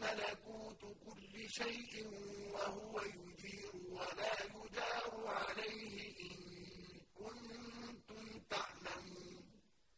مَلَكُوتُ كُلِّ شَيْءٍ